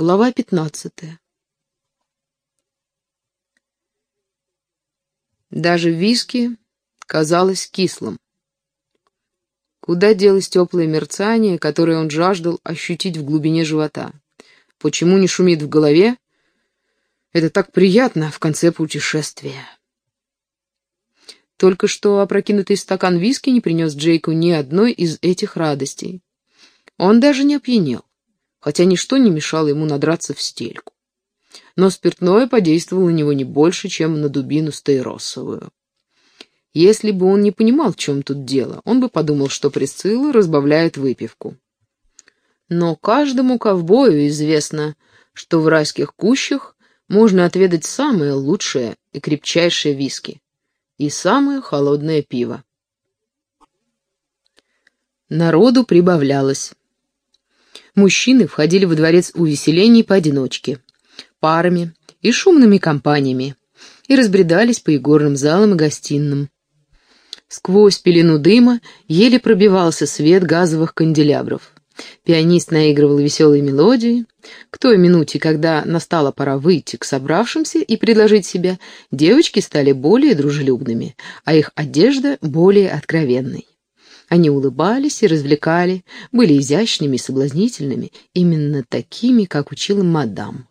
Глава пятнадцатая. Даже виски казалось кислым. Куда делось теплое мерцание, которое он жаждал ощутить в глубине живота? Почему не шумит в голове? Это так приятно в конце путешествия. Только что опрокинутый стакан виски не принес Джейку ни одной из этих радостей. Он даже не опьянел хотя ничто не мешало ему надраться в стельку. Но спиртное подействовало на него не больше, чем на дубину стейросовую. Если бы он не понимал, в чем тут дело, он бы подумал, что Присцилла разбавляет выпивку. Но каждому ковбою известно, что в райских кущах можно отведать самое лучшее и крепчайшее виски и самое холодное пиво. Народу прибавлялось. Мужчины входили во дворец увеселений поодиночке, парами и шумными компаниями, и разбредались по игорным залам и гостиным. Сквозь пелену дыма еле пробивался свет газовых канделябров. Пианист наигрывал веселые мелодии. К той минуте, когда настала пора выйти к собравшимся и предложить себя, девочки стали более дружелюбными, а их одежда более откровенной. Они улыбались и развлекали, были изящными и соблазнительными, именно такими, как учила мадам.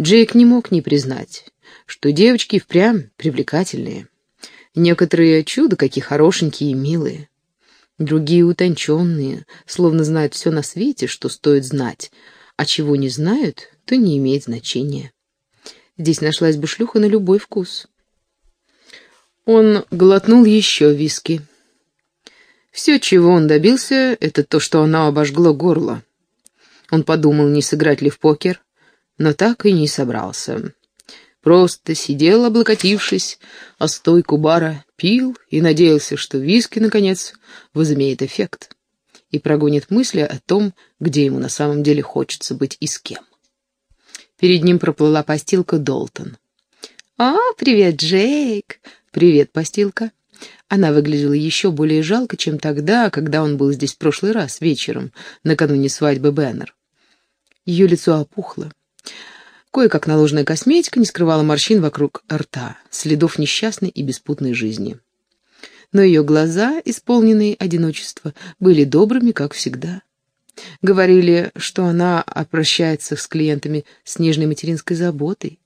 Джейк не мог не признать, что девочки впрямь привлекательные. Некоторые чудо какие хорошенькие и милые. Другие утонченные, словно знают все на свете, что стоит знать, а чего не знают, то не имеет значения. Здесь нашлась бы шлюха на любой вкус. Он глотнул еще виски. Все, чего он добился, это то, что она обожгло горло. Он подумал, не сыграть ли в покер, но так и не собрался. Просто сидел, облокотившись, а стойку бара пил и надеялся, что виски, наконец, возымеет эффект и прогонит мысли о том, где ему на самом деле хочется быть и с кем. Перед ним проплыла постилка Долтон. «А, привет, Джейк!» «Привет, постилка!» Она выглядела еще более жалко, чем тогда, когда он был здесь в прошлый раз, вечером, накануне свадьбы Беннер. Ее лицо опухло. Кое-как наложенная косметика не скрывала морщин вокруг рта, следов несчастной и беспутной жизни. Но ее глаза, исполненные одиночества, были добрыми, как всегда. Говорили, что она обращается с клиентами с нежной материнской заботой.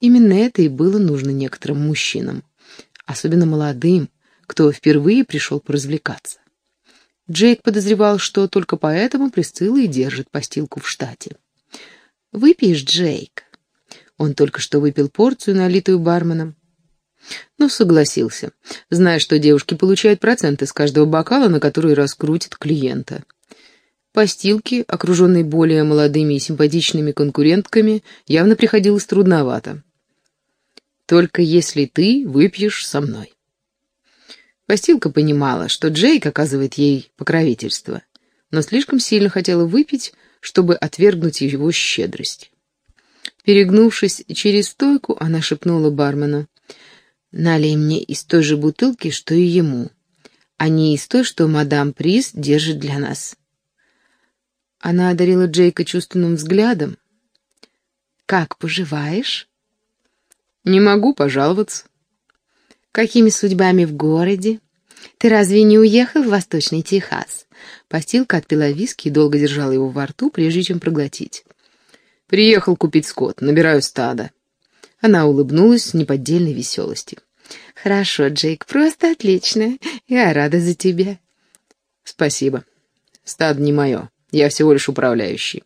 Именно это и было нужно некоторым мужчинам, особенно молодым, кто впервые пришел поразвлекаться. Джейк подозревал, что только поэтому Присцилла и держит постилку в штате. «Выпьешь, Джейк?» Он только что выпил порцию, налитую барменом. Но согласился, зная, что девушки получают проценты с каждого бокала, на который раскрутит клиента. Постилки, окруженные более молодыми и симпатичными конкурентками, явно приходилось трудновато. «Только если ты выпьешь со мной». Постилка понимала, что Джейк оказывает ей покровительство, но слишком сильно хотела выпить, чтобы отвергнуть его щедрость. Перегнувшись через стойку, она шепнула бармену, «Налей мне из той же бутылки, что и ему, а не из той, что мадам Приз держит для нас». Она одарила Джейка чувственным взглядом. «Как поживаешь?» «Не могу пожаловаться». Какими судьбами в городе? Ты разве не уехал в Восточный Техас? Постилка отпила виски и долго держала его во рту, прежде чем проглотить. Приехал купить скот, набираю стадо. Она улыбнулась с неподдельной веселостью. «Хорошо, Джейк, просто отлично. Я рада за тебя». «Спасибо. Стадо не мое. Я всего лишь управляющий».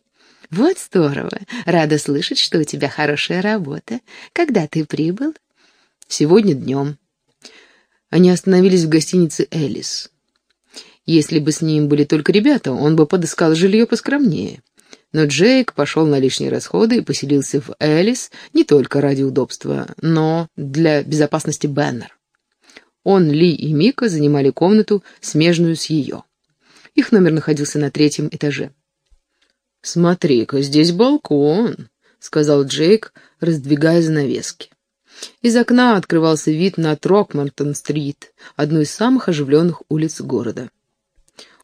«Вот здорово. Рада слышать, что у тебя хорошая работа. Когда ты прибыл?» «Сегодня днем. Они остановились в гостинице «Элис». Если бы с ним были только ребята, он бы подыскал жилье поскромнее. Но Джейк пошел на лишние расходы и поселился в Элис не только ради удобства, но для безопасности Беннер. Он, Ли и Мика занимали комнату, смежную с ее. Их номер находился на третьем этаже. «Смотри-ка, здесь балкон», — сказал Джейк, раздвигая занавески. Из окна открывался вид на Трокмартон-стрит, одну из самых оживленных улиц города.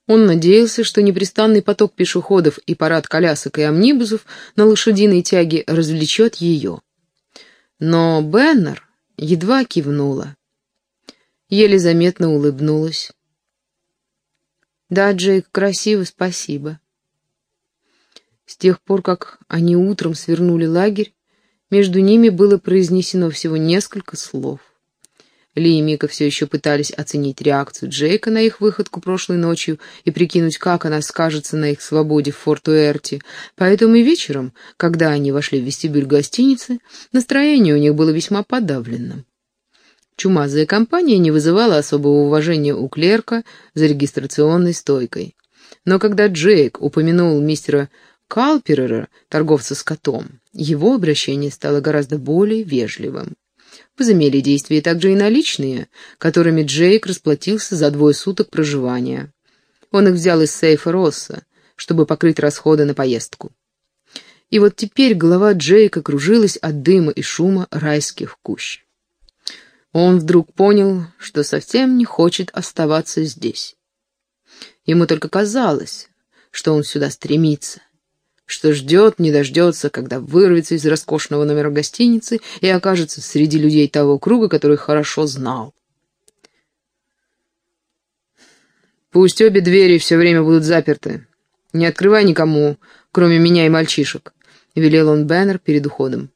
Он надеялся, что непрестанный поток пешеходов и парад колясок и амнибусов на лошадиной тяге развлечет ее. Но Беннер едва кивнула. Еле заметно улыбнулась. «Да, Джейк, красиво, спасибо». С тех пор, как они утром свернули лагерь, между ними было произнесено всего несколько слов. Ли и Мика все еще пытались оценить реакцию Джейка на их выходку прошлой ночью и прикинуть, как она скажется на их свободе в Форт-Уэрте. Поэтому и вечером, когда они вошли в вестибюль гостиницы, настроение у них было весьма подавленным. Чумазая компания не вызывала особого уважения у клерка за регистрационной стойкой. Но когда Джейк упомянул мистера Калперера, торговца с котом, его обращение стало гораздо более вежливым. Возымели действие также и наличные, которыми Джейк расплатился за двое суток проживания. Он их взял из сейфа Росса, чтобы покрыть расходы на поездку. И вот теперь голова Джейка кружилась от дыма и шума райских кущ. Он вдруг понял, что совсем не хочет оставаться здесь. Ему только казалось, что он сюда стремится, что ждет, не дождется, когда вырвется из роскошного номера гостиницы и окажется среди людей того круга, который хорошо знал. «Пусть обе двери все время будут заперты. Не открывай никому, кроме меня и мальчишек», — велел он Беннер перед уходом.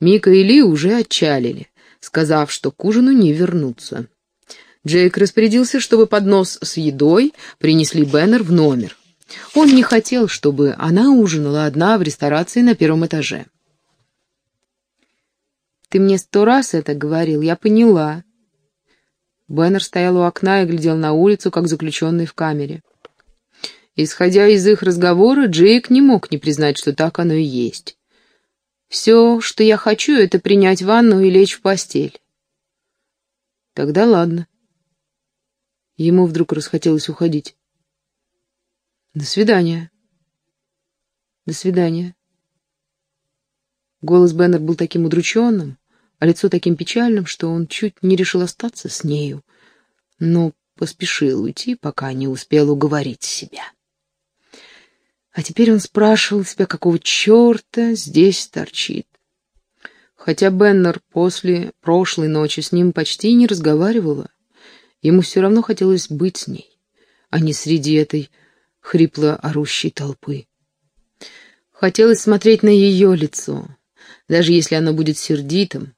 Мика и Ли уже отчалили, сказав, что к ужину не вернутся. Джейк распорядился, чтобы поднос с едой принесли Беннер в номер. Он не хотел, чтобы она ужинала одна в ресторации на первом этаже. «Ты мне сто раз это говорил, я поняла». Беннер стоял у окна и глядел на улицу, как заключенный в камере. Исходя из их разговора, Джейк не мог не признать, что так оно и есть. «Все, что я хочу, это принять ванну и лечь в постель». «Тогда ладно». Ему вдруг расхотелось уходить. До свидания. До свидания. Голос Беннер был таким удрученным, а лицо таким печальным, что он чуть не решил остаться с нею, но поспешил уйти, пока не успел уговорить себя. А теперь он спрашивал себя, какого черта здесь торчит. Хотя Беннер после прошлой ночи с ним почти не разговаривала, ему все равно хотелось быть с ней, а не среди этой хрипло орущей толпы. Хотелось смотреть на ее лицо, даже если оно будет сердитым,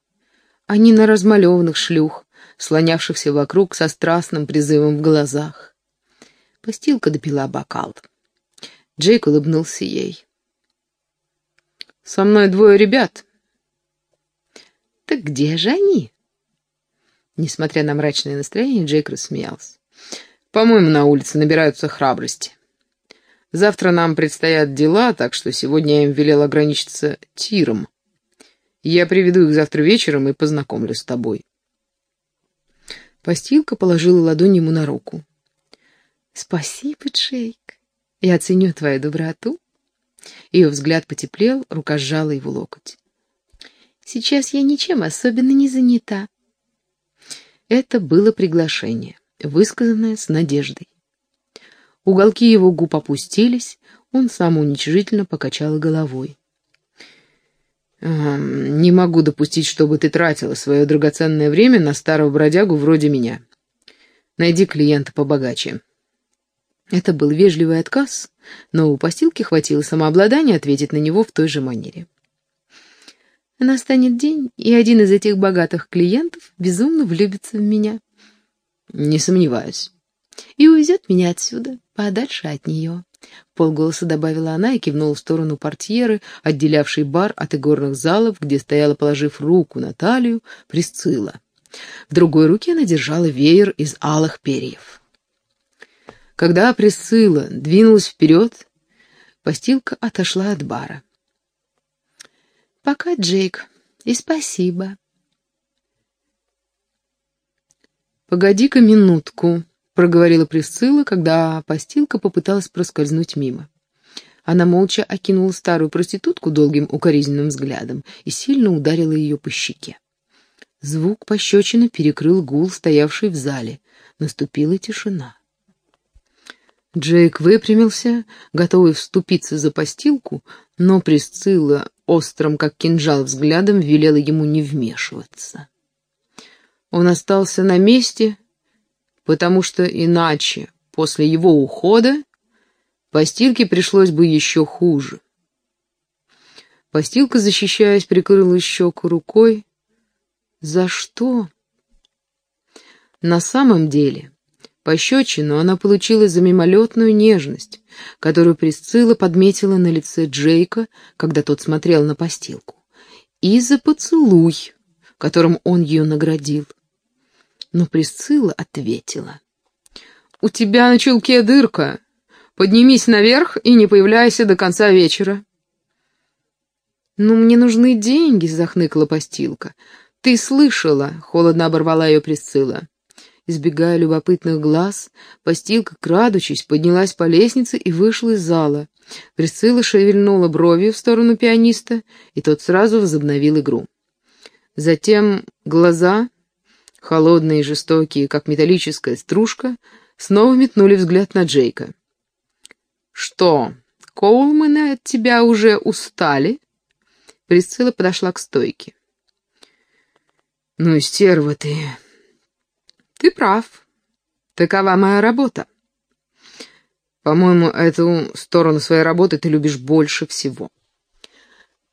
а не на размалеванных шлюх, слонявшихся вокруг со страстным призывом в глазах. Постилка допила бокал. Джейк улыбнулся ей. «Со мной двое ребят». «Так где же они?» Несмотря на мрачное настроение, Джейк рассмеялся. «По-моему, на улице набираются храбрости. Завтра нам предстоят дела, так что сегодня я им велел ограничиться тиром. Я приведу их завтра вечером и познакомлю с тобой. Постилка положила ладонь ему на руку. «Спасибо, Джейк. Я ценю твою доброту». Ее взгляд потеплел, рука сжала его локоть. «Сейчас я ничем особенно не занята». Это было приглашение, высказанное с надеждой. Уголки его губ опустились, он самоуничижительно покачал головой. «Не могу допустить, чтобы ты тратила свое драгоценное время на старого бродягу вроде меня. Найди клиента побогаче». Это был вежливый отказ, но у постилки хватило самообладания ответить на него в той же манере. Настанет день, и один из этих богатых клиентов безумно влюбится в меня. Не сомневаюсь и увезет меня отсюда, подальше от нее. Полголоса добавила она и кивнула в сторону портьеры, отделявшей бар от игорных залов, где стояла, положив руку на талию, Присцилла. В другой руке она держала веер из алых перьев. Когда Присцилла двинулась вперед, постилка отошла от бара. «Пока, Джейк, и спасибо». «Погоди-ка минутку», проговорила Присцилла, когда постилка попыталась проскользнуть мимо. Она молча окинула старую проститутку долгим укоризненным взглядом и сильно ударила ее по щеке. Звук пощечины перекрыл гул, стоявший в зале. Наступила тишина. Джейк выпрямился, готовый вступиться за постилку, но Присцилла острым, как кинжал, взглядом велела ему не вмешиваться. Он остался на месте, потому что иначе, после его ухода, постилке пришлось бы еще хуже. Постилка, защищаясь, прикрыла щеку рукой. За что? На самом деле, пощечину она получила за мимолетную нежность, которую Присцилла подметила на лице Джейка, когда тот смотрел на постилку, и за поцелуй, которым он ее наградил. Но Присцилла ответила. «У тебя на чулке дырка. Поднимись наверх и не появляйся до конца вечера». «Ну, мне нужны деньги», — захныкала постилка. «Ты слышала», — холодно оборвала ее Присцилла. Избегая любопытных глаз, постилка, крадучись, поднялась по лестнице и вышла из зала. Присцилла шевельнула бровью в сторону пианиста, и тот сразу возобновил игру. Затем глаза, холодные и жестокие, как металлическая стружка, снова метнули взгляд на Джейка. «Что, Коулманы от тебя уже устали?» Присцилла подошла к стойке. «Ну и стерва ты!» «Ты прав. Такова моя работа. По-моему, эту сторону своей работы ты любишь больше всего».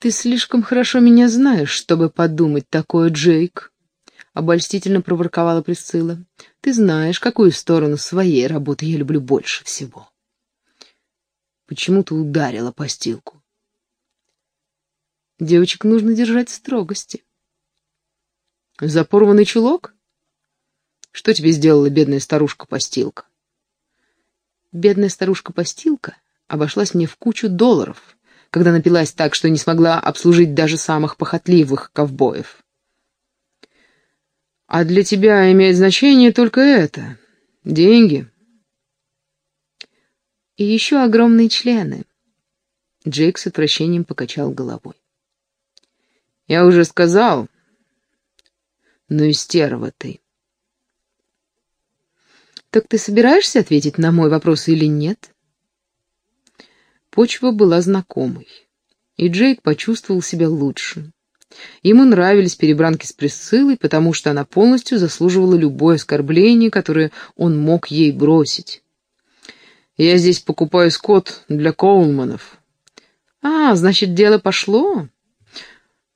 «Ты слишком хорошо меня знаешь, чтобы подумать такое, Джейк», — обольстительно проворковала Присцилла. «Ты знаешь, какую сторону своей работы я люблю больше всего». «Почему ты ударила постилку?» Девочек нужно держать в строгости. За порванный чулок? Что тебе сделала бедная старушка-постилка? Бедная старушка-постилка обошлась мне в кучу долларов, когда напилась так, что не смогла обслужить даже самых похотливых ковбоев. А для тебя имеет значение только это — деньги. И еще огромные члены. Джейк с отвращением покачал головой. Я уже сказал. Ну и стерва ты. Так ты собираешься ответить на мой вопрос или нет? Почва была знакомой, и Джейк почувствовал себя лучше. Ему нравились перебранки с Присциллой, потому что она полностью заслуживала любое оскорбление, которое он мог ей бросить. «Я здесь покупаю скот для Коулманов». «А, значит, дело пошло?»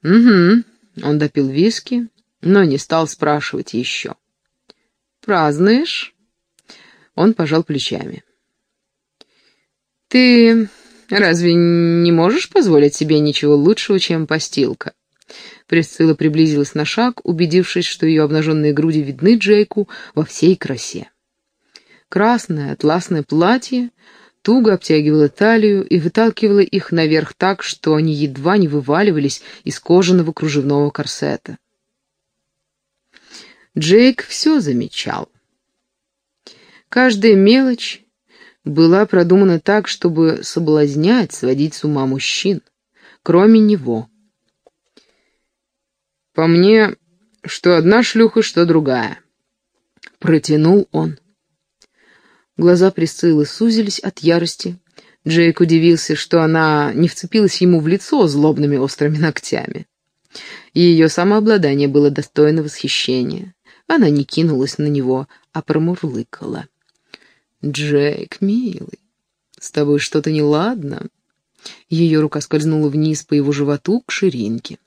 «Угу». Он допил виски, но не стал спрашивать еще. «Празднуешь?» Он пожал плечами. «Ты разве не можешь позволить себе ничего лучшего, чем постилка?» Присцилла приблизилась на шаг, убедившись, что ее обнаженные груди видны Джейку во всей красе. Красное атласное платье туго обтягивала талию и выталкивала их наверх так, что они едва не вываливались из кожаного кружевного корсета. Джейк все замечал. Каждая мелочь была продумана так, чтобы соблазнять, сводить с ума мужчин, кроме него. «По мне, что одна шлюха, что другая», — протянул он. Глаза Присциллы сузились от ярости. Джейк удивился, что она не вцепилась ему в лицо злобными острыми ногтями. Ее самообладание было достойно восхищения. Она не кинулась на него, а промурлыкала. «Джейк, милый, с тобой что-то неладно?» Ее рука скользнула вниз по его животу к ширинке.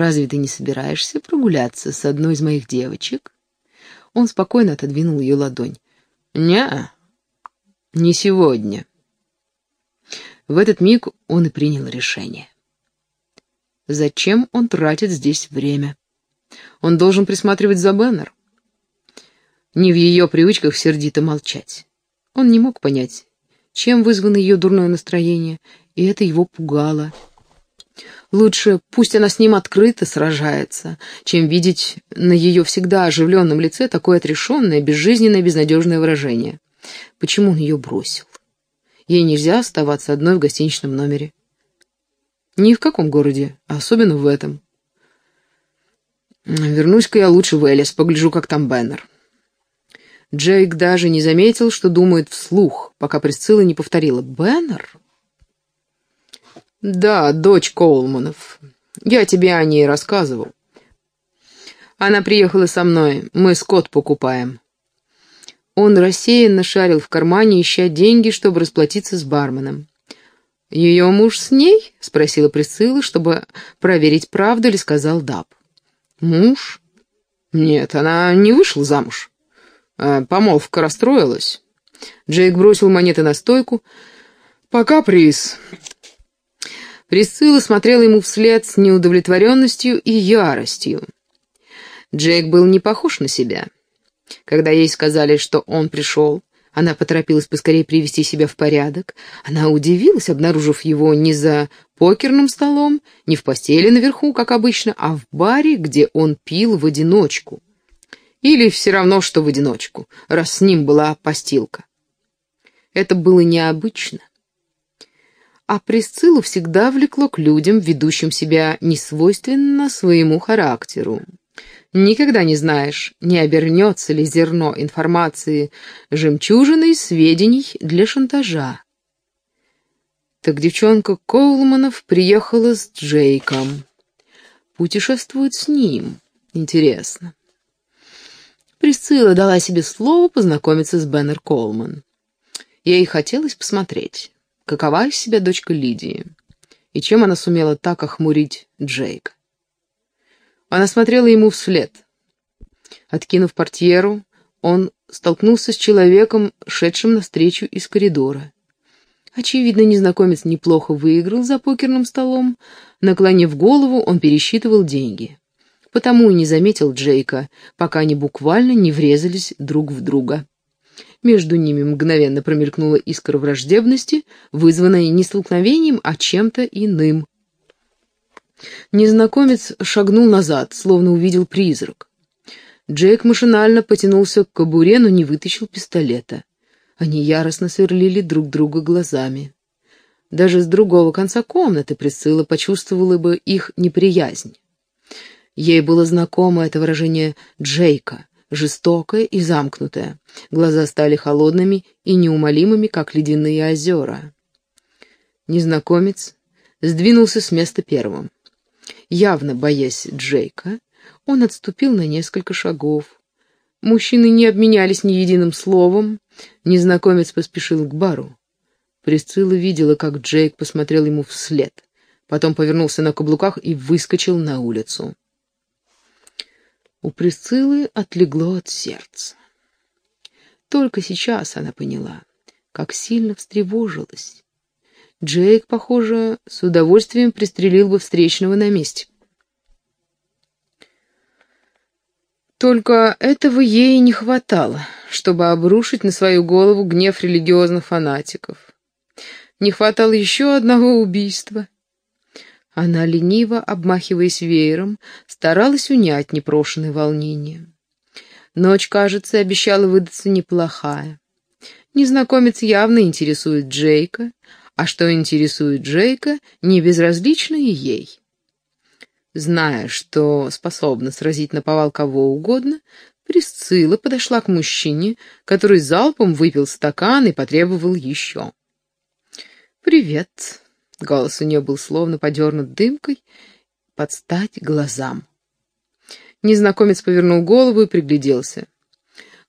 «Разве ты не собираешься прогуляться с одной из моих девочек?» Он спокойно отодвинул ее ладонь. «Не, не сегодня. В этот миг он и принял решение. Зачем он тратит здесь время? Он должен присматривать за Беннер. Не в ее привычках сердито молчать. Он не мог понять, чем вызвано ее дурное настроение, и это его пугало. Лучше пусть она с ним открыто сражается, чем видеть на ее всегда оживленном лице такое отрешенное, безжизненное, безнадежное выражение. Почему он ее бросил? Ей нельзя оставаться одной в гостиничном номере. Ни в каком городе, а особенно в этом. Вернусь-ка я лучше в Элис, погляжу, как там Беннер. Джейк даже не заметил, что думает вслух, пока Присцилла не повторила «Беннер?» «Да, дочь Коулманов. Я тебе о ней рассказывал. Она приехала со мной, мы скот покупаем». Он рассеянно шарил в кармане, ища деньги, чтобы расплатиться с барменом. «Ее муж с ней?» — спросила Присцилла, чтобы проверить, правду ли сказал Даб. «Муж? Нет, она не вышла замуж. А помолвка расстроилась». Джейк бросил монеты на стойку. «Пока приз». Присцилла смотрела ему вслед с неудовлетворенностью и яростью. Джейк был не похож на себя. Когда ей сказали, что он пришел, она поторопилась поскорее привести себя в порядок. Она удивилась, обнаружив его не за покерным столом, не в постели наверху, как обычно, а в баре, где он пил в одиночку. Или все равно, что в одиночку, раз с ним была постилка. Это было необычно. А Присциллу всегда влекло к людям, ведущим себя несвойственно своему характеру. Никогда не знаешь, не обернется ли зерно информации жемчужиной сведений для шантажа. Так девчонка Коулманов приехала с Джейком. Путешествует с ним. Интересно. Присцилла дала себе слово познакомиться с Беннер Колман. Ей хотелось посмотреть, какова из себя дочка Лидии, и чем она сумела так охмурить Джейка. Она смотрела ему вслед. Откинув портьеру, он столкнулся с человеком, шедшим навстречу из коридора. Очевидно, незнакомец неплохо выиграл за покерным столом. Наклонив голову, он пересчитывал деньги. Потому и не заметил Джейка, пока они буквально не врезались друг в друга. Между ними мгновенно промелькнула искра враждебности, вызванная не столкновением, а чем-то иным. Незнакомец шагнул назад, словно увидел призрак. Джейк машинально потянулся к кобуре, но не вытащил пистолета. Они яростно сверлили друг друга глазами. Даже с другого конца комнаты Присцилла почувствовала бы их неприязнь. Ей было знакомо это выражение Джейка, жестокое и замкнутое. Глаза стали холодными и неумолимыми, как ледяные озера. Незнакомец сдвинулся с места первым. Явно боясь Джейка, он отступил на несколько шагов. Мужчины не обменялись ни единым словом. Незнакомец поспешил к бару. Присцилла видела, как Джейк посмотрел ему вслед. Потом повернулся на каблуках и выскочил на улицу. У Присциллы отлегло от сердца. Только сейчас она поняла, как сильно встревожилась. Джейк, похоже, с удовольствием пристрелил бы встречного на месте. Только этого ей не хватало, чтобы обрушить на свою голову гнев религиозных фанатиков. Не хватало еще одного убийства. Она, лениво, обмахиваясь веером, старалась унять непрошенное волнение. Ночь, кажется, обещала выдаться неплохая. Незнакомец явно интересует Джейка, а что интересует Джейка, не безразлично и ей. Зная, что способна сразить на повал кого угодно, Присцилла подошла к мужчине, который залпом выпил стакан и потребовал еще. «Привет», — голос у нее был словно подернут дымкой, под стать глазам. Незнакомец повернул голову и пригляделся.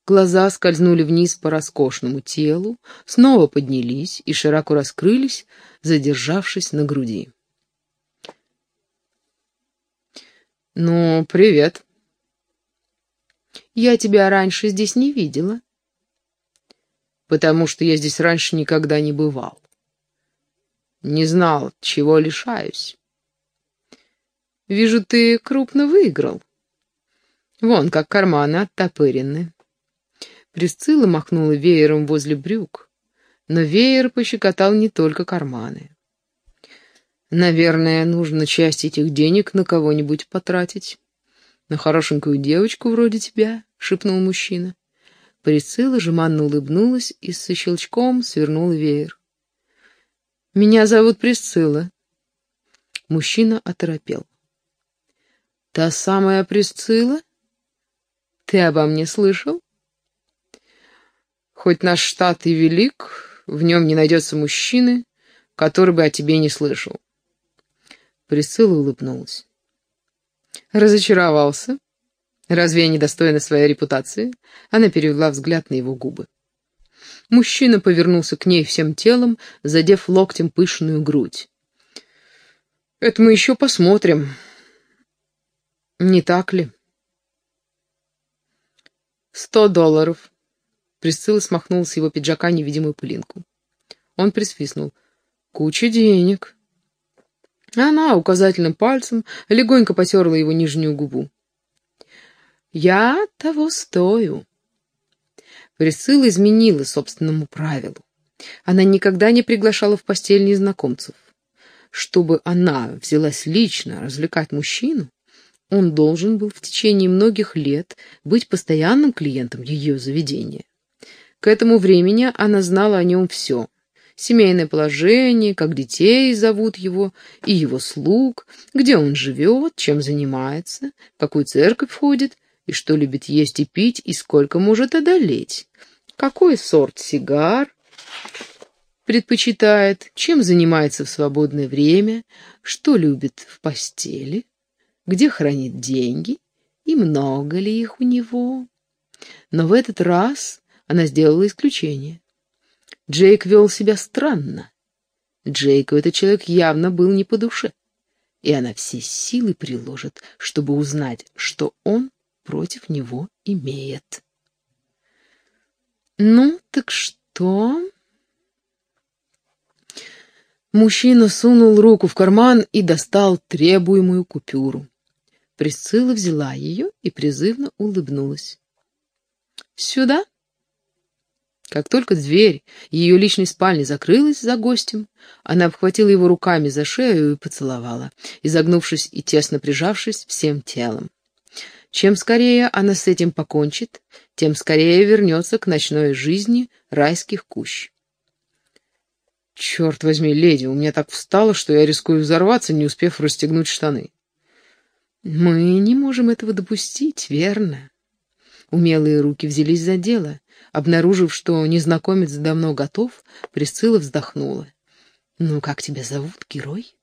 Глаза скользнули вниз по роскошному телу, снова поднялись и широко раскрылись, задержавшись на груди. «Ну, привет». «Я тебя раньше здесь не видела». «Потому что я здесь раньше никогда не бывал. Не знал, чего лишаюсь». «Вижу, ты крупно выиграл. Вон, как карманы оттопырены. Присцилла махнула веером возле брюк, но веер пощекотал не только карманы. «Наверное, нужно часть этих денег на кого-нибудь потратить. На хорошенькую девочку вроде тебя», — шепнул мужчина. Присцилла жеманно улыбнулась и со щелчком свернула веер. «Меня зовут Присцилла». Мужчина оторопел. «Та самая Присцилла? Ты обо мне слышал?» Хоть наш штат и велик, в нем не найдется мужчины, который бы о тебе не слышал. Присыла улыбнулась. Разочаровался? Разве я недостойна своей репутации? Она перевела взгляд на его губы. Мужчина повернулся к ней всем телом, задев локтем пышную грудь. «Это мы еще посмотрим. Не так ли?» «Сто долларов». Присцилла смахнула с его пиджака невидимую пылинку. Он присвистнул. «Куча денег». Она указательным пальцем легонько потерла его нижнюю губу. «Я того стою». Присцилла изменила собственному правилу. Она никогда не приглашала в постель незнакомцев. Чтобы она взялась лично развлекать мужчину, он должен был в течение многих лет быть постоянным клиентом ее заведения. К этому времени она знала о нем все. Семейное положение, как детей зовут его, и его слуг, где он живет, чем занимается, в какую церковь ходит, и что любит есть и пить, и сколько может одолеть, какой сорт сигар предпочитает, чем занимается в свободное время, что любит в постели, где хранит деньги и много ли их у него. Но в этот раз она сделала исключение. Джейк вел себя странно. Джейку этот человек явно был не по душе, и она все силы приложит, чтобы узнать, что он против него имеет. «Ну, так что?» Мужчина сунул руку в карман и достал требуемую купюру. Присцилла взяла ее и призывно улыбнулась. «Сюда?» Как только дверь ее личной спальни закрылась за гостем, она обхватила его руками за шею и поцеловала, изогнувшись и тесно прижавшись всем телом. Чем скорее она с этим покончит, тем скорее вернется к ночной жизни райских кущ. «Черт возьми, леди, у меня так встало, что я рискую взорваться, не успев расстегнуть штаны». «Мы не можем этого допустить, верно?» Умелые руки взялись за дело. Обнаружив, что незнакомец давно готов, Присцилла вздохнула. «Ну, как тебя зовут, герой?»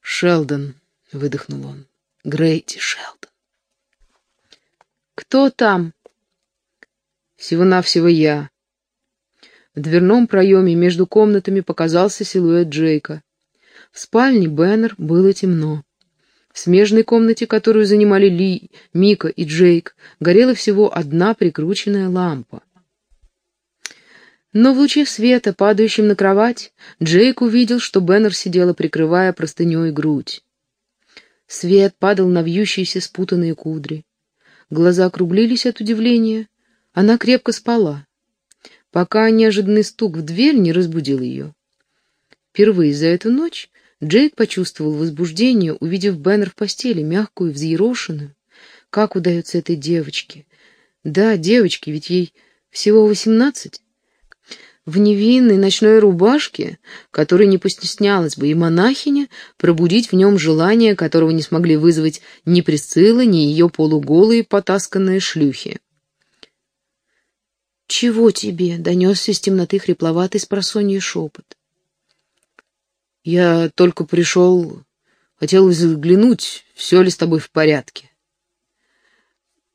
«Шелдон», — выдохнул он. Грейти Шелдон. «Кто там?» «Всего-навсего я». В дверном проеме между комнатами показался силуэт Джейка. В спальне Беннер было темно. В смежной комнате, которую занимали Ли, Мика и Джейк, горела всего одна прикрученная лампа. Но в луче света, падающем на кровать, Джейк увидел, что Беннер сидела, прикрывая простыней грудь. Свет падал на вьющиеся спутанные кудри. Глаза округлились от удивления. Она крепко спала, пока неожиданный стук в дверь не разбудил ее. Впервые за эту ночь Джейк почувствовал возбуждение, увидев Беннер в постели, мягкую, взъерошенную. Как удается этой девочке? Да, девочке, ведь ей всего восемнадцать в невинной ночной рубашке, которой не постеснялась бы и монахиня, пробудить в нем желание, которого не смогли вызвать ни Присцилла, ни ее полуголые потасканные шлюхи. «Чего тебе?» — донесся из темноты хрипловатый спросонье шепот. «Я только пришел, хотел взглянуть, все ли с тобой в порядке».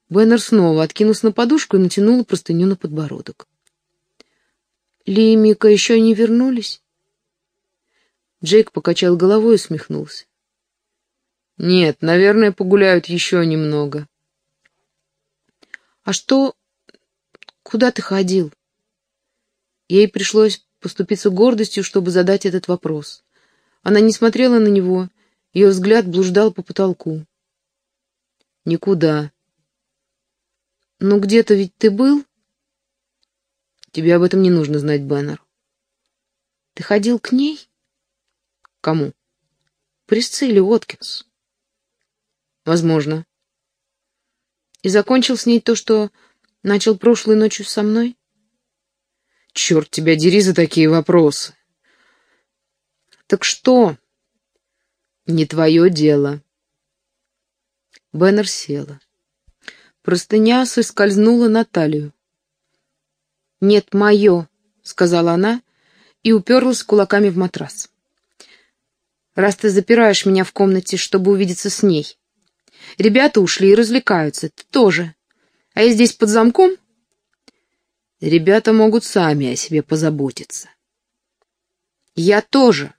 Беннер снова откинулся на подушку и натянул простыню на подбородок. Ли и Мика еще не вернулись? Джейк покачал головой и усмехнулся. Нет, наверное, погуляют еще немного. А что... Куда ты ходил? Ей пришлось поступиться гордостью, чтобы задать этот вопрос. Она не смотрела на него, ее взгляд блуждал по потолку. Никуда. Ну, где-то ведь ты был? Тебе об этом не нужно знать, Беннер. Ты ходил к ней? Кому? Присцилле Уоткинс. Возможно. И закончил с ней то, что начал прошлой ночью со мной? Черт тебя дери за такие вопросы. Так что? Не твое дело. Беннер села. Простыня соскользнула на талию. «Нет, мое», — сказала она и уперлась кулаками в матрас. «Раз ты запираешь меня в комнате, чтобы увидеться с ней. Ребята ушли и развлекаются, ты тоже. А я здесь под замком?» «Ребята могут сами о себе позаботиться». «Я тоже».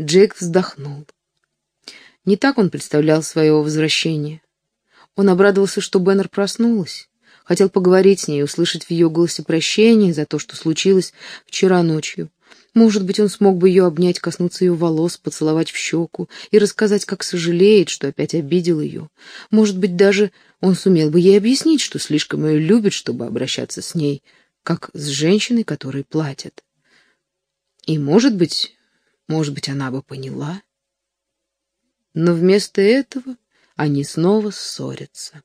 Джейк вздохнул. Не так он представлял свое возвращение. Он обрадовался, что Беннер проснулась. Хотел поговорить с ней, услышать в ее голосе прощение за то, что случилось вчера ночью. Может быть, он смог бы ее обнять, коснуться ее волос, поцеловать в щеку и рассказать, как сожалеет, что опять обидел ее. Может быть, даже он сумел бы ей объяснить, что слишком ее любит, чтобы обращаться с ней, как с женщиной, которой платят. И, может быть, может быть, она бы поняла. Но вместо этого они снова ссорятся.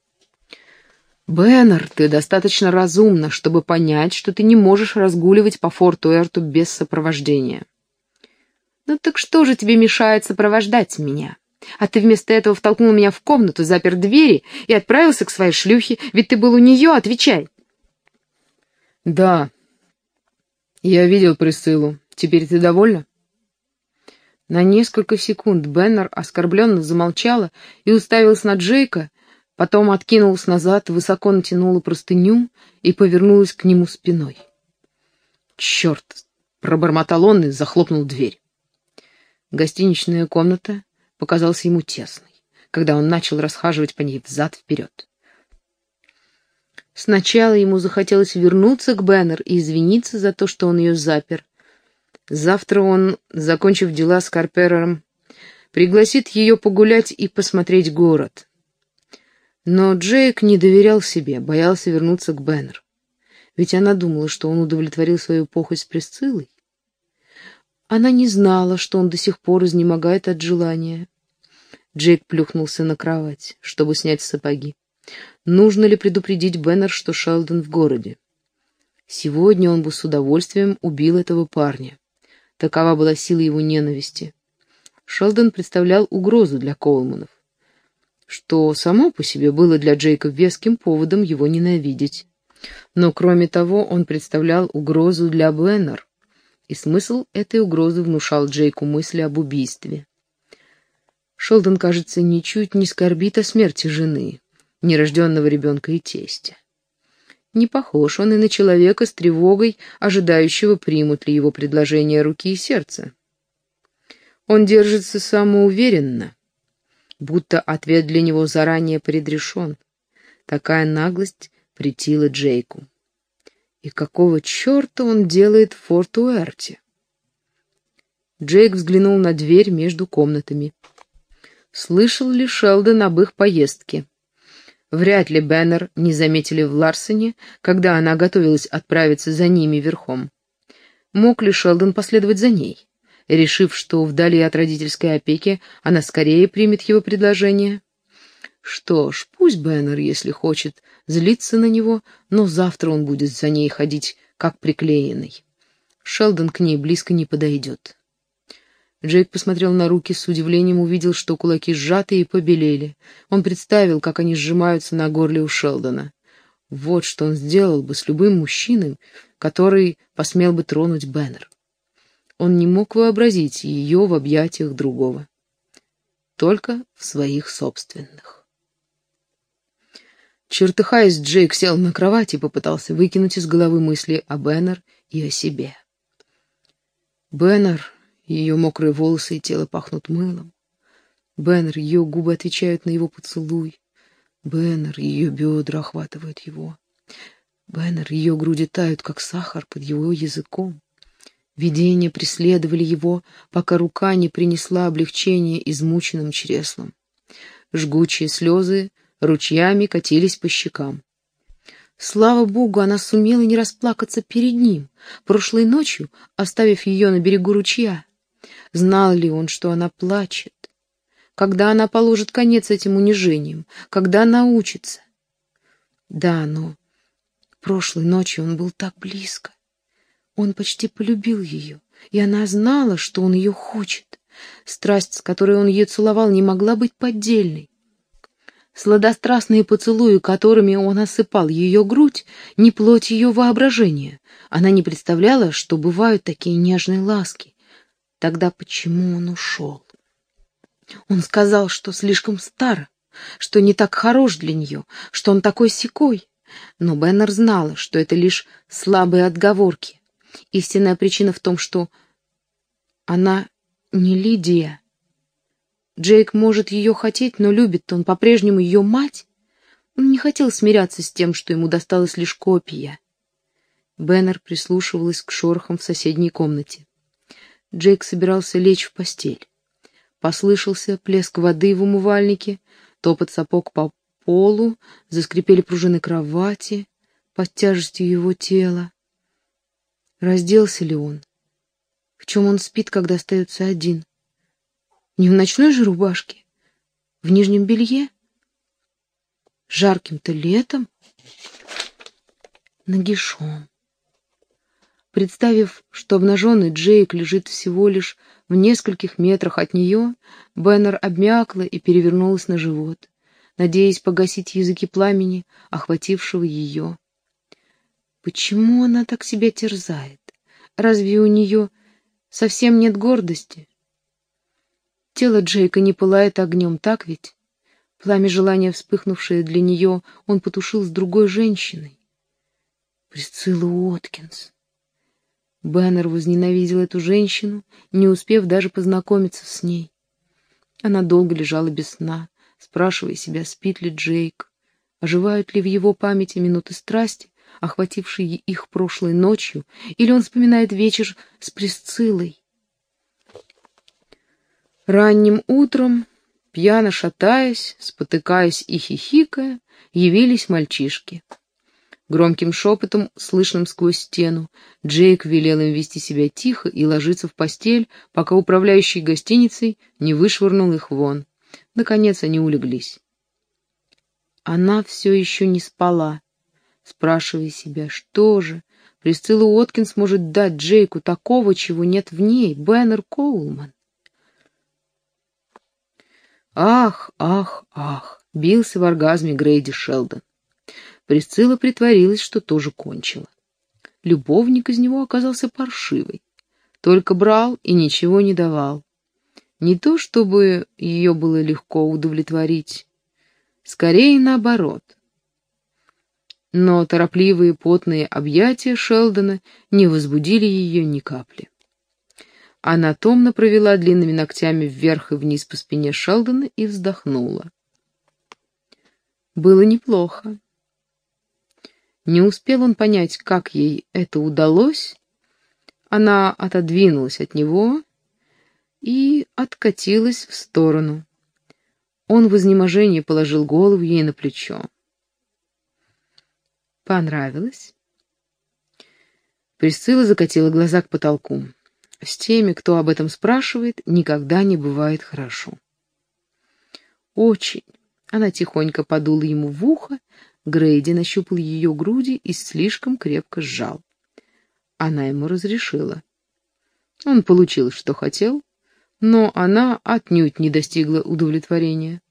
«Беннер, ты достаточно разумна, чтобы понять, что ты не можешь разгуливать по форту Эрту без сопровождения». «Ну так что же тебе мешает сопровождать меня? А ты вместо этого втолкнул меня в комнату, запер двери и отправился к своей шлюхе, ведь ты был у нее, отвечай». «Да, я видел Присылу. Теперь ты довольна?» На несколько секунд Беннер оскорбленно замолчала и уставилась на Джейка, Потом откинулась назад, высоко натянула простыню и повернулась к нему спиной. «Черт!» — пробормотал он и захлопнул дверь. Гостиничная комната показалась ему тесной, когда он начал расхаживать по ней взад-вперед. Сначала ему захотелось вернуться к Беннер и извиниться за то, что он ее запер. Завтра он, закончив дела с Карперером, пригласит ее погулять и посмотреть город. Но Джейк не доверял себе, боялся вернуться к Беннер. Ведь она думала, что он удовлетворил свою похоть с Присциллой. Она не знала, что он до сих пор изнемогает от желания. Джейк плюхнулся на кровать, чтобы снять сапоги. Нужно ли предупредить Беннер, что Шелдон в городе? Сегодня он бы с удовольствием убил этого парня. Такова была сила его ненависти. Шелдон представлял угрозу для Коулманов что само по себе было для Джейка веским поводом его ненавидеть. Но кроме того, он представлял угрозу для Беннер, и смысл этой угрозы внушал Джейку мысли об убийстве. Шелдон, кажется, ничуть не скорбит о смерти жены, нерожденного ребенка и тестя. Не похож он и на человека с тревогой, ожидающего, примут ли его предложение руки и сердца. Он держится самоуверенно, будто ответ для него заранее предрешен. Такая наглость претила Джейку. И какого черта он делает в Форт-Уэрте? Джейк взглянул на дверь между комнатами. Слышал ли Шелдон об их поездке? Вряд ли Беннер не заметили в Ларсоне, когда она готовилась отправиться за ними верхом. Мог ли Шелдон последовать за ней? Решив, что вдали от родительской опеки она скорее примет его предложение. Что ж, пусть Беннер, если хочет, злиться на него, но завтра он будет за ней ходить, как приклеенный. Шелдон к ней близко не подойдет. Джейк посмотрел на руки с удивлением, увидел, что кулаки сжаты и побелели. Он представил, как они сжимаются на горле у Шелдона. Вот что он сделал бы с любым мужчиной, который посмел бы тронуть Беннер. Он не мог вообразить ее в объятиях другого, только в своих собственных. Чертыхаясь, Джейк сел на кровать и попытался выкинуть из головы мысли о Беннер и о себе. Беннер, ее мокрые волосы и тело пахнут мылом. Беннер, ее губы отвечают на его поцелуй. Беннер, ее бедра охватывают его. Беннер, ее груди тают, как сахар под его языком. Видения преследовали его, пока рука не принесла облегчение измученным чреслам. Жгучие слезы ручьями катились по щекам. Слава богу, она сумела не расплакаться перед ним, прошлой ночью оставив ее на берегу ручья. Знал ли он, что она плачет? Когда она положит конец этим унижениям? Когда научится? Да, но прошлой ночью он был так близко. Он почти полюбил ее, и она знала, что он ее хочет. Страсть, с которой он ее целовал, не могла быть поддельной. Сладострастные поцелуи, которыми он осыпал ее грудь, не плоть ее воображения. Она не представляла, что бывают такие нежные ласки. Тогда почему он ушел? Он сказал, что слишком стар, что не так хорош для нее, что он такой секой. Но Беннер знала, что это лишь слабые отговорки. Истинная причина в том, что она не Лидия. Джейк может ее хотеть, но любит он по-прежнему ее мать. Он не хотел смиряться с тем, что ему досталась лишь копия. Беннер прислушивалась к шорохам в соседней комнате. Джейк собирался лечь в постель. Послышался плеск воды в умывальнике, топот сапог по полу, заскрипели пружины кровати под тяжестью его тела. Разделся ли он? В чем он спит, когда остается один? Не в ночной же рубашке? В нижнем белье? Жарким-то летом? Нагишом. Представив, что обнаженный Джейк лежит всего лишь в нескольких метрах от нее, Беннер обмякла и перевернулась на живот, надеясь погасить языки пламени, охватившего ее. Почему она так себя терзает? Разве у нее совсем нет гордости? Тело Джейка не пылает огнем, так ведь? Пламя желания, вспыхнувшее для нее, он потушил с другой женщиной. Присцилла Уоткинс. Бэннер возненавидел эту женщину, не успев даже познакомиться с ней. Она долго лежала без сна, спрашивая себя, спит ли Джейк, оживают ли в его памяти минуты страсти, охватившие их прошлой ночью, или он вспоминает вечер с Присциллой. Ранним утром, пьяно шатаясь, спотыкаясь и хихикая, явились мальчишки. Громким шепотом, слышным сквозь стену, Джейк велел им вести себя тихо и ложиться в постель, пока управляющий гостиницей не вышвырнул их вон. Наконец они улеглись. Она все еще не спала, спрашивая себя, что же, Присцилла Уоткинс может дать Джейку такого, чего нет в ней, Беннер Коулман. Ах, ах, ах, бился в оргазме Грейди Шелдон. Присцилла притворилась, что тоже кончила. Любовник из него оказался паршивый. Только брал и ничего не давал. Не то, чтобы ее было легко удовлетворить. Скорее наоборот. Но торопливые потные объятия Шелдона не возбудили ее ни капли. Она томно провела длинными ногтями вверх и вниз по спине Шелдона и вздохнула. Было неплохо. Не успел он понять, как ей это удалось. Она отодвинулась от него и откатилась в сторону. Он в изнеможении положил голову ей на плечо. «Понравилось?» Присцилла закатила глаза к потолку. С теми, кто об этом спрашивает, никогда не бывает хорошо. Очень. Она тихонько подула ему в ухо, Грейди нащупал ее груди и слишком крепко сжал. Она ему разрешила. Он получил, что хотел, но она отнюдь не достигла удовлетворения.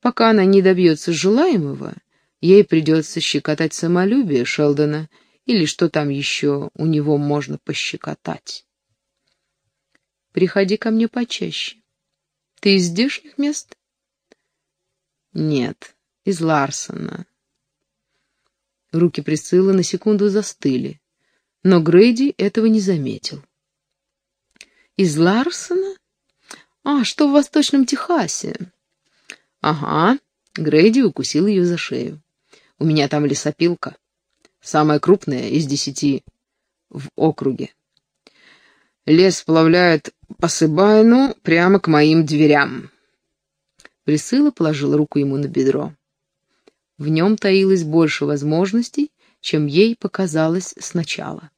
Пока она не добьется желаемого, ей придется щекотать самолюбие Шелдона или что там еще у него можно пощекотать. Приходи ко мне почаще. Ты из здешних мест? Нет, из Ларсона. Руки Присциллы на секунду застыли, но Грейди этого не заметил. Из Ларсона? А, что в Восточном Техасе? Ага, Грейди укусил ее за шею. У меня там лесопилка. Самая крупная из десяти в округе. Лес сплавляет по Сыбайну прямо к моим дверям. Присыла положила руку ему на бедро. В нем таилось больше возможностей, чем ей показалось сначала.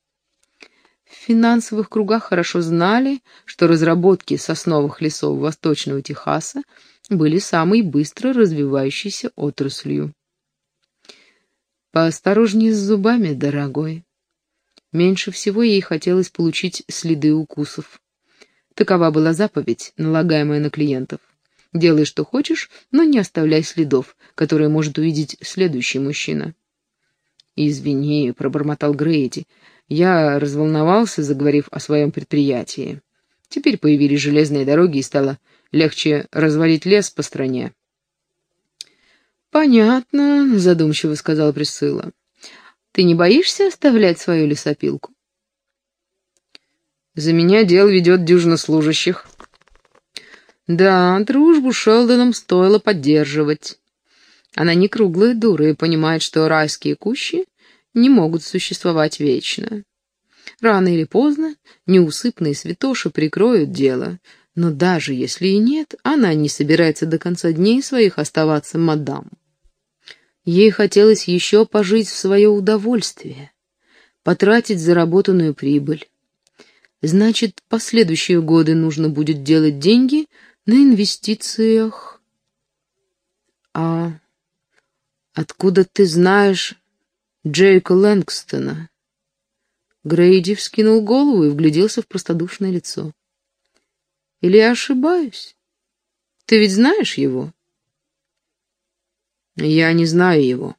В финансовых кругах хорошо знали, что разработки сосновых лесов Восточного Техаса были самой быстро развивающейся отраслью. «Поосторожнее с зубами, дорогой», Меньше всего ей хотелось получить следы укусов. Такова была заповедь, налагаемая на клиентов. Делай, что хочешь, но не оставляй следов, которые может увидеть следующий мужчина. «Извини», — пробормотал Грейди. «Я разволновался, заговорив о своем предприятии. Теперь появились железные дороги, и стало легче развалить лес по стране». «Понятно», — задумчиво сказала Присцилла. «Ты не боишься оставлять свою лесопилку?» «За меня дел ведет дюжина служащих». «Да, дружбу Шелдоном стоило поддерживать. Она не круглая дура и понимает, что райские кущи не могут существовать вечно. Рано или поздно неусыпные святоши прикроют дело, но даже если и нет, она не собирается до конца дней своих оставаться мадам. Ей хотелось еще пожить в свое удовольствие, потратить заработанную прибыль. Значит, последующие годы нужно будет делать деньги на инвестициях. А откуда ты знаешь Джейка Лэнгстона?» Грейди вскинул голову и вгляделся в простодушное лицо. «Или я ошибаюсь? Ты ведь знаешь его?» «Я не знаю его.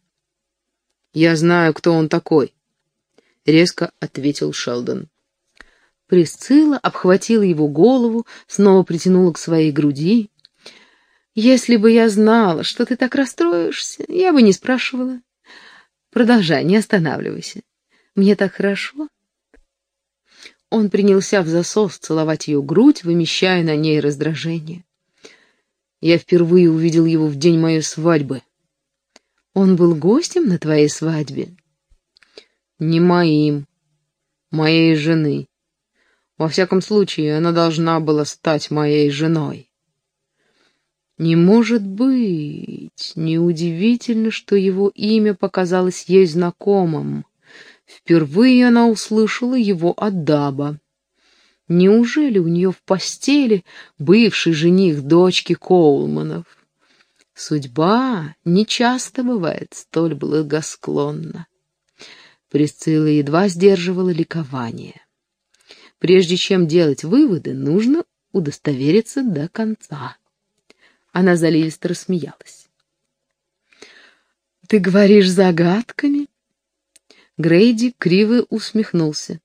Я знаю, кто он такой», — резко ответил Шелдон. Присцилла обхватила его голову, снова притянула к своей груди. «Если бы я знала, что ты так расстроишься, я бы не спрашивала. Продолжай, не останавливайся. Мне так хорошо. Он принялся в засос целовать ее грудь, вымещая на ней раздражение. Я впервые увидел его в день моей свадьбы. Он был гостем на твоей свадьбе? Не моим, моей жены. Во всяком случае, она должна была стать моей женой. Не может быть! Неудивительно, что его имя показалось ей знакомым. Впервые она услышала его от Даба. Неужели у нее в постели бывший жених дочки Коулманов? Судьба нечасто бывает столь благосклонна. Присцилла едва сдерживала ликование. Прежде чем делать выводы, нужно удостовериться до конца. Она заливисто рассмеялась. «Ты говоришь загадками?» Грейди криво усмехнулся.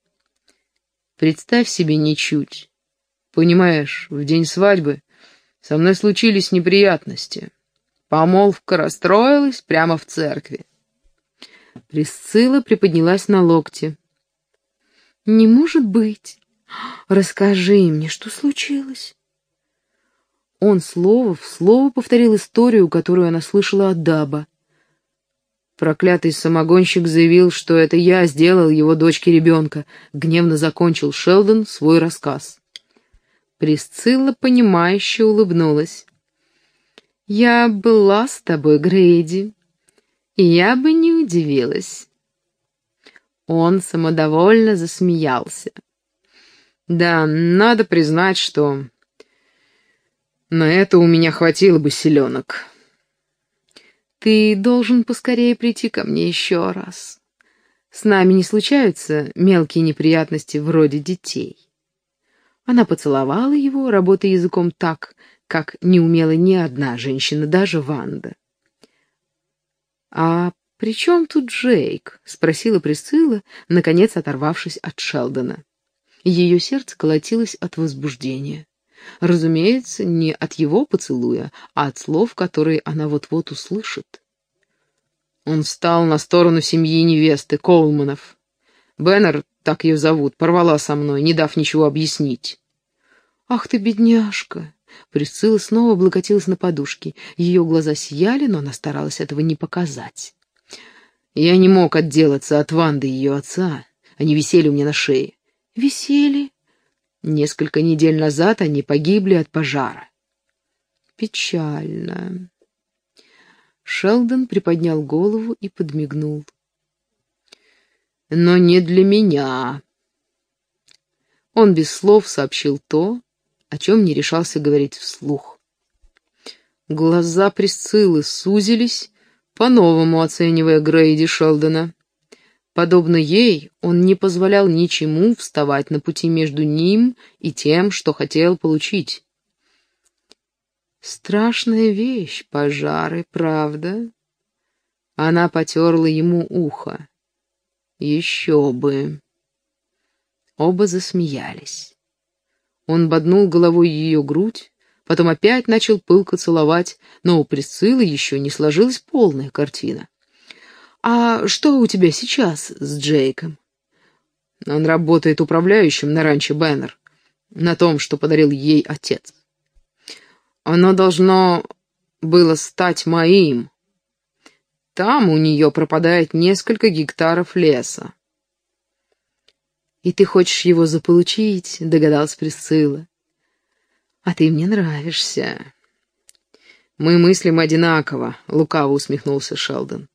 «Представь себе ничуть. Понимаешь, в день свадьбы со мной случились неприятности. Помолвка расстроилась прямо в церкви». Присцилла приподнялась на локте. «Не может быть! Расскажи мне, что случилось?» Он слово в слово повторил историю, которую она слышала от Даба. Проклятый самогонщик заявил, что это я сделал его дочке ребенка. Гневно закончил Шелдон свой рассказ. Присцилла, понимающе улыбнулась. «Я была с тобой, Грейди, и я бы не удивилась». Он самодовольно засмеялся. «Да, надо признать, что на это у меня хватило бы селенок. Ты должен поскорее прийти ко мне еще раз. С нами не случаются мелкие неприятности вроде детей. Она поцеловала его, работая языком так, как не умела ни одна женщина, даже Ванда. «А при чем тут Джейк?» — спросила Присцилла, наконец оторвавшись от Шелдона. Ее сердце колотилось от возбуждения. Разумеется, не от его поцелуя, а от слов, которые она вот-вот услышит. Он встал на сторону семьи невесты, Колманов. Беннер, так ее зовут, порвала со мной, не дав ничего объяснить. «Ах ты, бедняжка!» Присцилла снова облокотилась на подушке. Ее глаза сияли, но она старалась этого не показать. Я не мог отделаться от Ванды и ее отца. Они висели у меня на шее. «Висели?» Несколько недель назад они погибли от пожара. Печально. Шелдон приподнял голову и подмигнул. Но не для меня. Он без слов сообщил то, о чем не решался говорить вслух. Глаза Присциллы сузились, по-новому оценивая Грейди Шелдона. Подобно ей, он не позволял ничему вставать на пути между ним и тем, что хотел получить. Страшная вещь, пожары, правда? Она потерла ему ухо. Еще бы. Оба засмеялись. Он боднул головой ее грудь, потом опять начал пылко целовать, но у Присциллы еще не сложилась полная картина. «А что у тебя сейчас с Джейком?» «Он работает управляющим на ранчо Беннер, на том, что подарил ей отец. Оно должно было стать моим. Там у нее пропадает несколько гектаров леса. «И ты хочешь его заполучить?» — догадалась Присцилла. «А ты мне нравишься». «Мы мыслим одинаково», — лукаво усмехнулся Шелдон.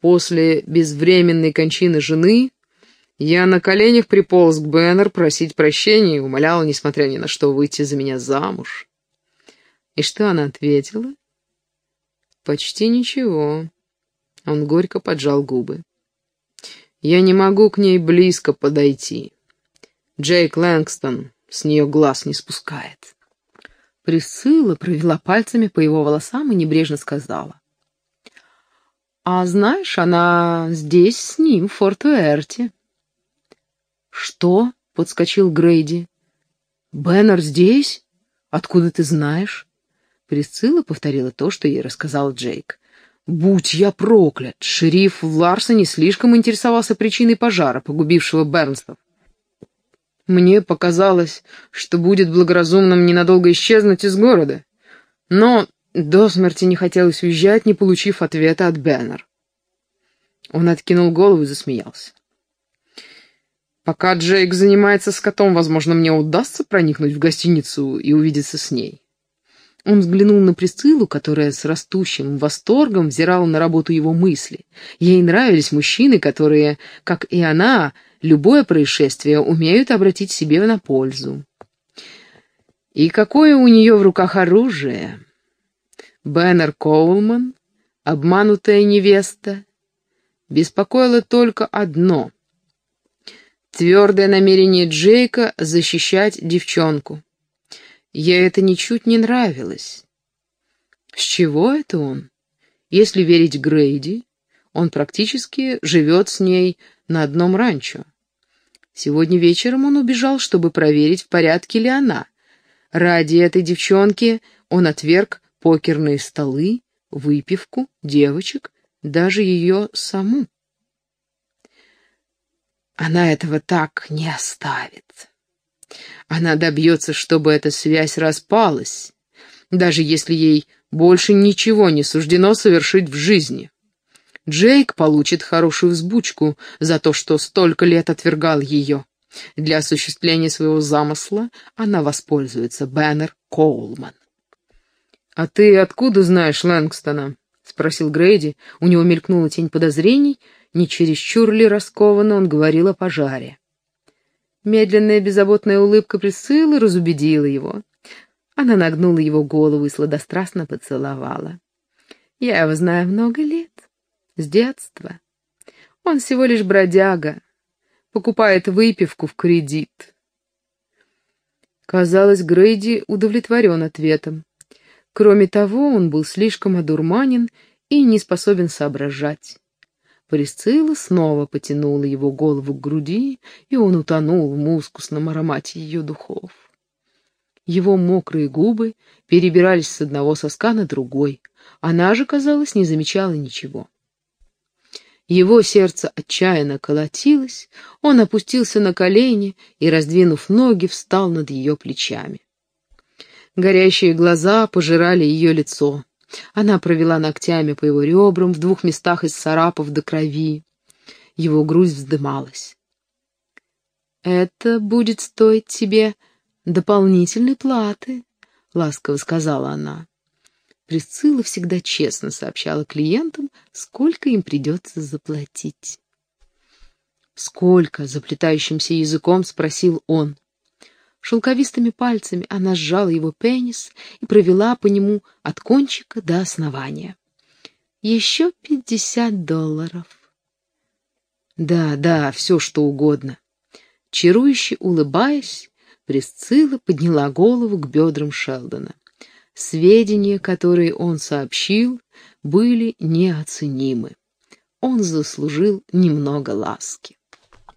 «После безвременной кончины жены я на коленях приполз к Беннер просить прощения и умолял, несмотря ни на что, выйти за меня замуж. И что она ответила? Почти ничего. Он горько поджал губы. Я не могу к ней близко подойти. Джейк Лэнгстон с нее глаз не спускает. Присыла провела пальцами по его волосам и небрежно сказала. «А знаешь, она здесь с ним, в Форт-Уэрте». «Что?» — подскочил Грейди. «Беннер здесь? Откуда ты знаешь?» Присцилла повторила то, что ей рассказал Джейк. «Будь я проклят! Шериф Ларсон не слишком интересовался причиной пожара, погубившего Бернстов. Мне показалось, что будет благоразумным ненадолго исчезнуть из города, но до смерти не хотелось уезжать, не получив ответа от Беннер». Он откинул голову и засмеялся. «Пока Джейк занимается скотом, возможно, мне удастся проникнуть в гостиницу и увидеться с ней». Он взглянул на Присциллу, которая с растущим восторгом взирала на работу его мысли. Ей нравились мужчины, которые, как и она, любое происшествие умеют обратить себе на пользу. И какое у нее в руках оружие? Беннер Коулман, обманутая невеста, беспокоило только одно — твердое намерение Джейка защищать девчонку. Ей это ничуть не нравилось. С чего это он? Если верить Грейди, он практически живет с ней на одном ранчо. Сегодня вечером он убежал, чтобы проверить, в порядке ли она. Ради этой девчонки он отверг покерные столы, выпивку, девочек, даже ее саму. Она этого так не оставит. Она добьется, чтобы эта связь распалась, даже если ей больше ничего не суждено совершить в жизни. Джейк получит хорошую взбучку за то, что столько лет отвергал ее. Для осуществления своего замысла она воспользуется Бэннер Коулман. «А ты откуда знаешь Лэнгстона?» — спросил Грейди. У него мелькнула тень подозрений, не чересчур ли раскованно он говорил о пожаре. Медленная беззаботная улыбка Присциллы разубедила его. Она нагнула его голову и сладострастно поцеловала. «Я его знаю много лет, с детства. Он всего лишь бродяга, покупает выпивку в кредит». Казалось, Грейди удовлетворен ответом. Кроме того, он был слишком одурманен и не способен соображать. Присцилла снова потянула его голову к груди, и он утонул в мускусном аромате ее духов. Его мокрые губы перебирались с одного соска на другой. Она же, казалось, не замечала ничего. Его сердце отчаянно колотилось, он опустился на колени и, раздвинув ноги, встал над ее плечами. Горящие глаза пожирали ее лицо. Она провела ногтями по его ребрам в двух местах из царапов до крови. Его грудь вздымалась. «Это будет стоить тебе дополнительной платы», — ласково сказала она. Присцилла всегда честно сообщала клиентам, сколько им придется заплатить. «Сколько?» — заплетающимся языком спросил он. Шелковистыми пальцами она сжала его пенис и провела по нему от кончика до основания. «Еще пятьдесят долларов». «Да, да, все что угодно». Чарующе улыбаясь, Присцилла подняла голову к бедрам Шелдона. Сведения, которые он сообщил, были неоценимы. Он заслужил немного ласки.